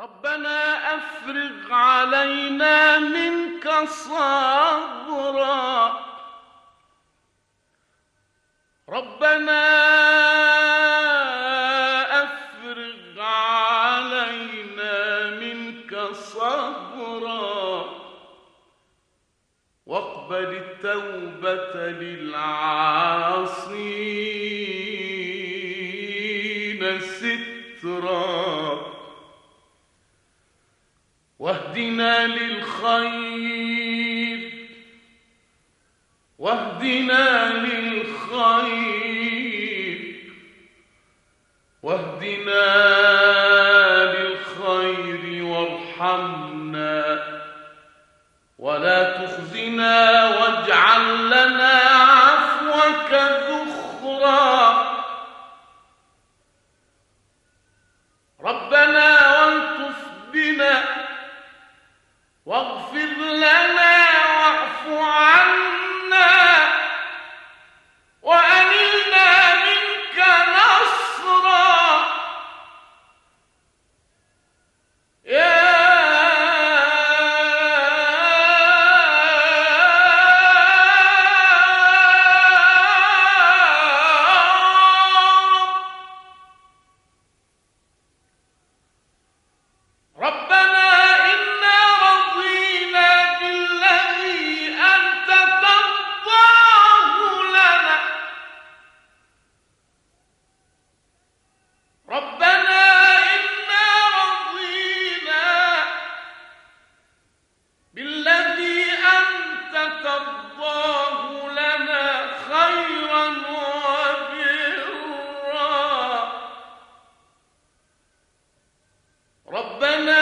ربنا أفرغ علينا منك صبرا. ربنا أفرغ علينا منك صبرا. واقبل التوبة للعاصين سترا. واهدنا للخير. واهدنا للخير. واهدنا للخير وارحمنا. ولا تخزنا واغفر ربنا